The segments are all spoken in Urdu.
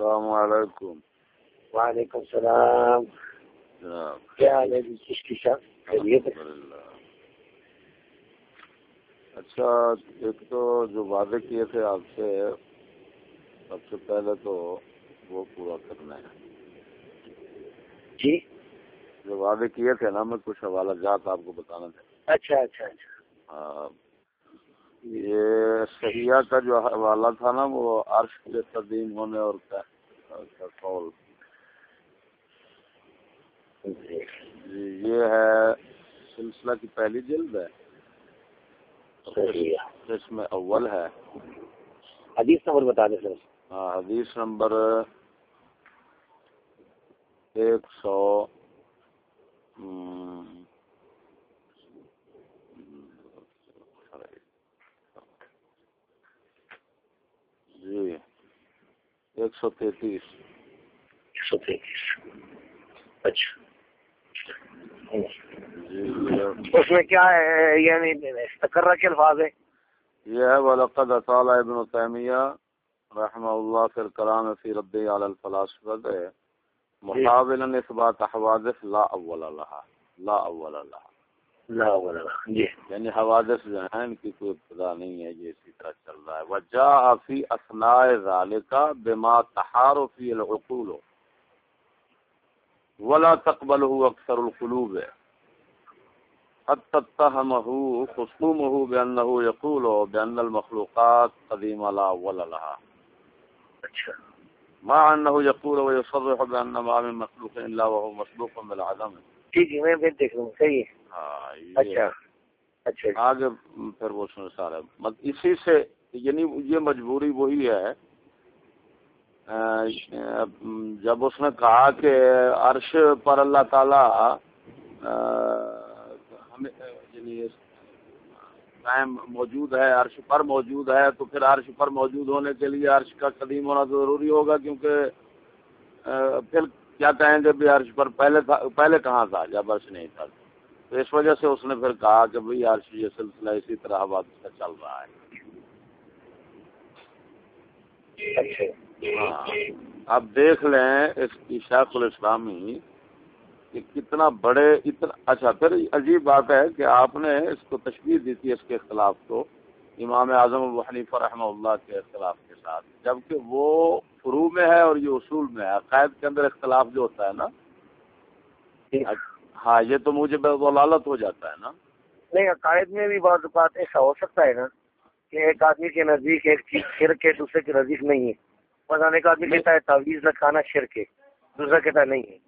السلام علیکم. وعلیکم السلام. کیا حال ہے جی؟ چشتی صاحب اچھا ایک تو جو وعدے کیے تھے آپ سے سب سے پہلے تو وہ پورا کرنا ہے۔ جی؟ جو وعدے کیے تھے نا میں کچھ حوالہ جات آپ کو بتانا تھا۔ اچھا اچھا اچھا۔ ہاں، یہ صحیحہ کا جو حوالہ تھا نا وہ عرش کے قدیم ہونے اور یہ ہے سلسلہ کی پہلی جلد ہے۔ اس میں اول ہے۔ حدیث نمبر بتا دیں سر ہاں حدیث نمبر ایک سو ہم، جی ایک سو تینتیس۔ ایک سو تینتیس۔ اچھا۔ جی۔ اس میں کیا ہے؟ یعنی تقرر کے الفاظ ہے یہ ہے وَلَقَدْ ابن تیمیہ رحمہ اللہ فی الکلام فی رد علی الفلاسفہ محاولا اثبات حوادث لا اول لها لا اول لها۔ جی. یعنی حوادث جو ہیں ان کی کوئی ابتدا نہیں ہے یہ اسی طرح چل رہا ہے. وجاء فی اثناء ذلك بما تحار فی العقول. ولا تقبله اکثر القلوب. حتى اتهمه خصومه بانه يقول بان المخلوقات قديمه لا اول لها. اچھا. مع انه يقول ويصرح بان ما من مخلوق الا وهو مسبوق بالعدم. ٹھیک ہے میں بھی دیکھ لوں صحیح ہے ہاں اچھا اچھا جی۔ آگے پھر وہ سن سارا اسی سے یعنی یہ مجبوری وہی ہے جب اس نے کہا کہ عرش پر اللہ تعالی ہمیں یعنی قائم موجود ہے عرش پر موجود ہے تو پھر عرش پر موجود ہونے کے لیے عرش کا قدیم ہونا تو ضروری ہوگا کیونکہ پھر کیا کہیں گے بھی عرش پر پہلے تھا پہلے کہاں تھا؟ جب عرش نہیں تھا۔ تو اس وجہ سے اس نے پھر کہا کہ بھئی عرش یہ سلسلہ اسی طرح کا چل رہا ہے۔ اچھا۔ ہاں۔ اب دیکھ لیں اس کی شیخ الاسلامی کہ کتنا بڑے اتنا اچھا پھر عجیب بات ہے کہ آپ نے اس کو تشبیح دی تھی اس کے اختلاف کو امام اعظم ابو حنیفہ رحمہ اللہ کے اختلاف کے ساتھ۔ جبکہ وہ فروع میں ہے اور یہ اصول میں ہے۔ عقائد کے اندر اختلاف جو ہوتا ہے نا ہاں یہ تو مجھے ضلالت ہو جاتا ہے نا۔ نہیں عقائد میں بھی بعض اوقات ایسا ہو سکتا ہے نا کہ ایک آدمی کے نزدیک ایک چیز شرک ہے دوسرے کے نزدیک نہیں ہے۔ مثلا ایک آدمی کہتا ہے تعویذ لٹکانا شرک ہے دوسرا کہتا ہے نہیں ہے۔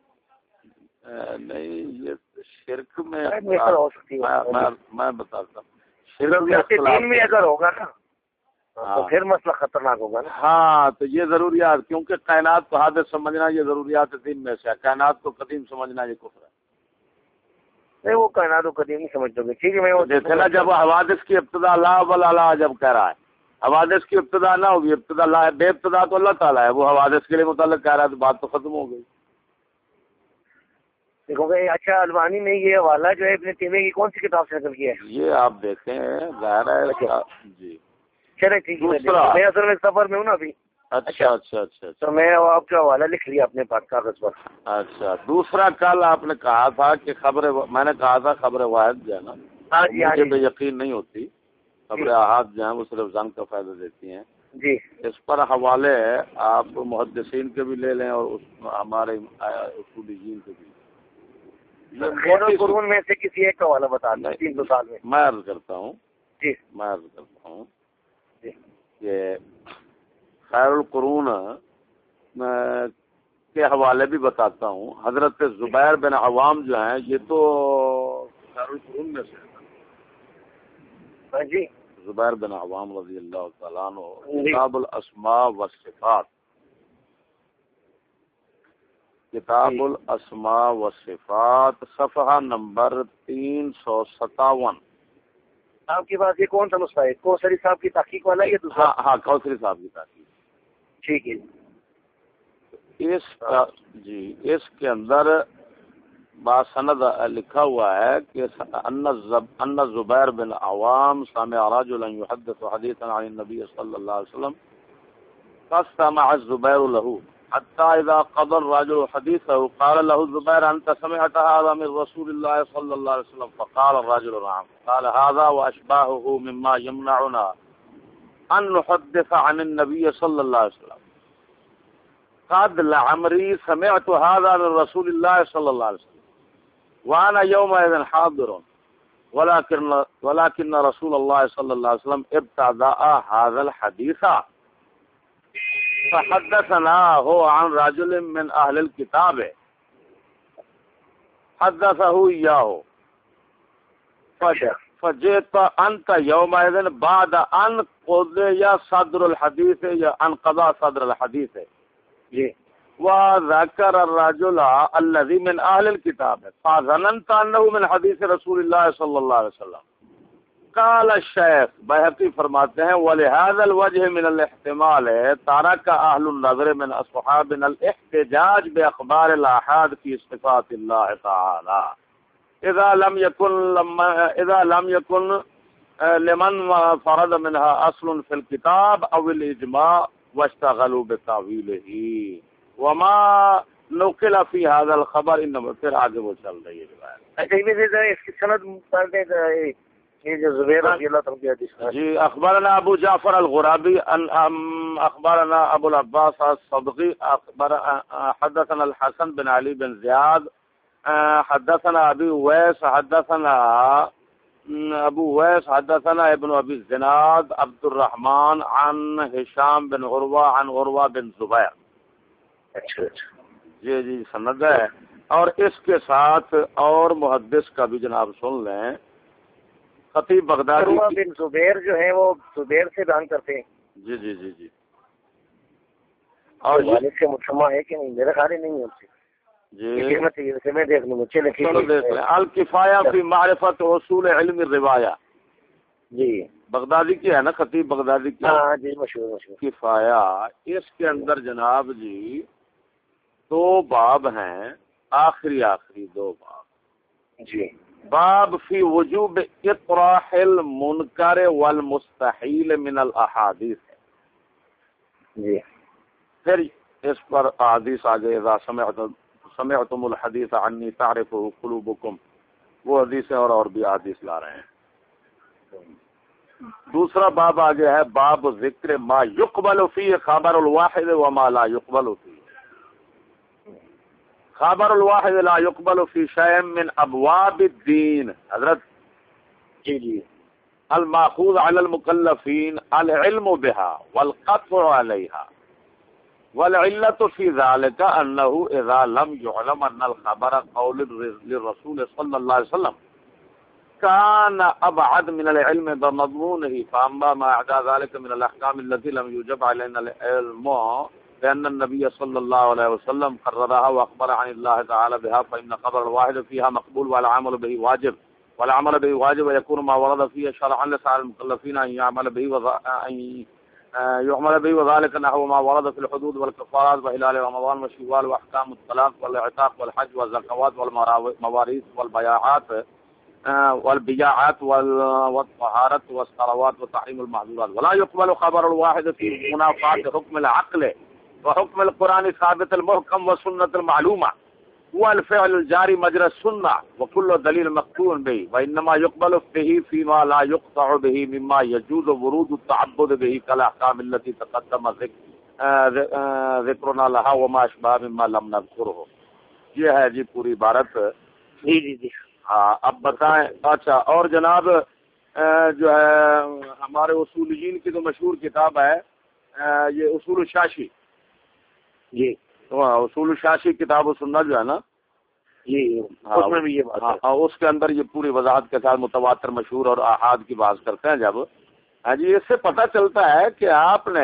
نہیں یہ شرک میں- میں بتاتا ہوں۔ میں اگر ہوگا نا تو ہاں۔ پھر مسئلہ خطرناک ہوگا نا۔ ہاں تو یہ ضروریات کیونکہ کائنات کو حادث سمجھنا یہ ضروریات دین میں سے ہے۔ کائنات کو قدیم سمجھنا یہ کفر ہے۔ نہیں وہ کائنات و قدیم نہیں سمجھ گے ٹھیک ہے میں دیکھے نا جب حوادث کی ابتدا لا ولا لا جب کہہ رہا ہے حوادث کی ابتدا نہ ہوگی ابتدا لا ہے بے ابتدا تو اللہ تعالیٰ ہے۔ وہ حوادث کے لیے متعلق کہہ رہا ہے تو بات تو ختم ہو گئی۔ گے اچھا البانی نے یہ حوالہ جو ہے ابن تیمیہ کی کون سی کتاب سے نقل کیا ہے؟ یہ آپ دیکھیں ظاہر ہے اچھا۔ جی۔ چلے ٹھیک ہے۔ میں۔ میں اصل میں سفر میں ہوں نا ابھی۔ اچھا اچھا۔ اچھا اچھا تو میں آپ کا حوالہ لکھ لیا اپنے پاس کاغذ پر۔ اچھا۔ دوسرا کل آپ نے کہا تھا کہ خبر میں نے کہا تھا خبر واحد جو ہے نا ہاں جی ہاں مجھے جی۔ یقین نہیں ہوتی۔ خبر جی۔ احاد جو ہیں وہ صرف زن کا فائدہ دیتی ہیں۔ جی۔ اس پر حوالے آپ محدثین کے بھی لے لیں اور ہمارے اصولیین کے بھی۔ القرون میں سے کسی ایک کا حوالہ بتا دیں۔ تین سو سال میں میں عرض کرتا ہوں جی میں عرض کرتا ہوں جی کہ خیر القرون کے حوالے بھی بتاتا ہوں حضرت زبیر بن عوام جو ہیں یہ تو خیر القرون میں سے۔ ہاں جی زبیر بن عوام رضی اللہ تعالیٰ جی۔ کتاب الاسماء والصفات کتاب۔ الاسماء والصفات صفحہ نمبر تین سو ستاون۔ آپ کے پاس یہ کون سا نسخہ ہے؟ کوسری صاحب کی تحقیق والا یا دوسرا؟ ہاں ہاں کوثری صاحب کی تحقیق۔ ٹھیک ہے۔ اس کا جی اس کے اندر باسند لکھا ہوا ہے کہ ان زبیر بن عوام سامع رجلا يحدث حديثا عن النبي صلى الله عليه وسلم قسم الزبير له۔ حتى إذا قضى الرجل حديثه قال له الزبير أنت سمعت هذا من رسول الله صلى الله عليه وسلم؟ فقال الرجل نعم. قال هذا وأشباهه مما يمنعنا أن نحدث عن النبي صلى الله عليه وسلم. قد لعمري سمعت هذا من رسول الله صلى الله عليه وسلم. وأنا يومئذ حاضر. ولكن ولكن رسول الله صلى الله عليه وسلم ابتدأ هذا الحديث. فحدثنا هو عن رجل من اهل الكتاب. حدثه اياه فجئت انت يومئذ بعد ان قضي صدر الحديث يا ان قضى صدر الحديث. جی. وذكر الرجل الذي من اهل الكتاب. فظننت انه من حديث رسول الله صلى الله عليه وسلم. قال الشیخ بحقی فرماتے ہیں، ولهذا الوجه من الاحتمال تارك اهل النظر من اصحابنا الاحتجاج باخبار الاحاد في صفات الله تعالى اذا لم يكن لما اذا لم يكن لمن فرض منها اصل في الكتاب او الاجماع واشتغلوا بتاويله وما نقل في هذا الخبر، انما پھر آگے وہ چل رہی ہے۔ اچھا، روایت اس کی سند پڑھتے جی اخبارنا ابو جعفر الغرابی اخبارنا ابو العباس الصدقی اخبار حدثنا الحسن بن علي بن زياد حدثنا ابي ويس حدثنا ابو ويس حدثنا ابن ابي الزناد عبد الرحمن عن هشام بن عروه عن عروه بن زبير اچھا اچھا۔ جی جی سند ہے۔ اور اس کے ساتھ اور محدث کا بھی جناب سن لیں۔ خطیب بغدادی بن زبیر جو ہیں وہ زبیر سے بیان کرتے ہیں۔ جی جی جی جی۔ اور والد سے مسمہ ہے کہ نہیں؟ میرا خیال نہیں ہے ان سے۔ جی۔ الکفایا فی معرفت اصول علم روایا جی۔ بغدادی کی ہے نا؟ خطیب بغدادی کی۔ ہاں جی مشہور مشہور۔ کفایا اس کے اندر جناب جی دو باب ہیں۔ آخری آخری دو باب۔ جی۔ باب فی وجوب اطراح المنکر والمستحیل من الاحادیث. جی. پھر اس پر احادیث آگے اذا سمعت سمعتم الحدیث عنی تعرفه قلوبکم. وہ حدیث اور اور بھی حدیث لا رہے ہیں۔ دوسرا باب آگے ہے باب ذکر ما یقبل فی خبر الواحد وما لا يقبل فی خبر الواحد لا يقبل في شيء من ابواب الدين حضرت جی جی۔ الماخوذ على المكلفين العلم بها والقطع عليها والعلة في ذلك أنه إذا لم يعلم أن الخبر قول للرسول صلى الله عليه وسلم۔ كان أبعد من العلم بمضمونه فأما ما أعدى ذلك من الأحكام التي لم يجب علينا العلم۔ لأن النبي صلى الله عليه وسلم قررها وأخبر عن الله تعالى بها، فإن خبر الواحد فيها مقبول والعمل به واجب. والعمل به واجب ويكون ما ورد فيه شرعا لسائر المكلفين أن يعمل به وض... أن يعمل به، وذلك نحو ما ورد في الحدود والكفارات وهلال رمضان والشوال وأحكام الطلاق والعتاق والحج والزكوات والمواريث والبياعات والبياعات والطهارة والصلوات وتحريم المحظورات ولا يقبل خبر الواحد في منافعة حكم العقل. وحكم القرآن ثابت المحكم والسنة المعلومة والفعل الجاري مجرى السنة وكل دليل مقتون به وإنما يقبل به فيما لا يقطع به مما يجوز ورود التعبد به كالأحكام التي تقدم ذكرنا لها وما أشبه مما لم نذكره یہ ہے جی پوری عبارت. جی جی جی. ہاں اب بتائیں اچھا اور جناب جو ہے ہمارے اصولین کی تو مشہور کتاب ہے یہ اصول الشاشی. جی۔ اصول شاشی کتاب و سننا جو ہے نا جی۔ اس میں بھی یہ بات ہے۔ ہاں اس کے اندر یہ پوری وضاحت کے ساتھ متواتر مشہور اور احاد کی بات کرتے ہیں جب۔ ہاں جی اس سے پتہ چلتا ہے کہ آپ نے